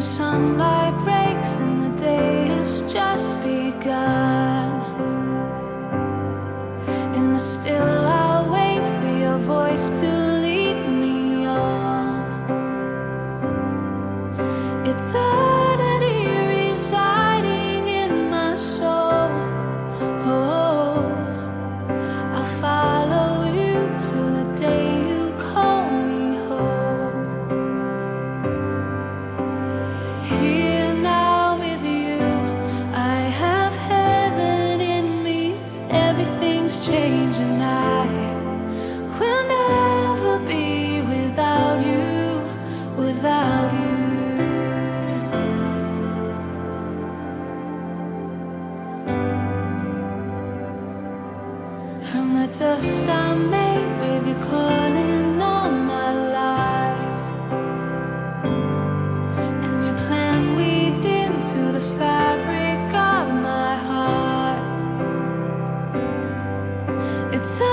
sunlight breaks and the day has just begun. In the still, I'll wait for your voice to lead me on. Eternity and I will never be without you, without you. From the dust I made with your clothes. 曾